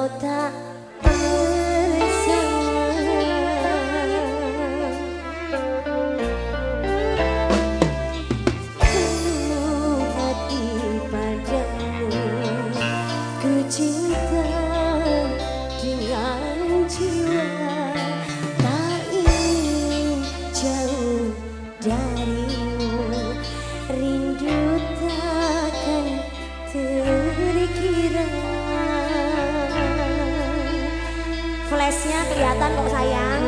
walau tak flashnya kelihatan kok sayang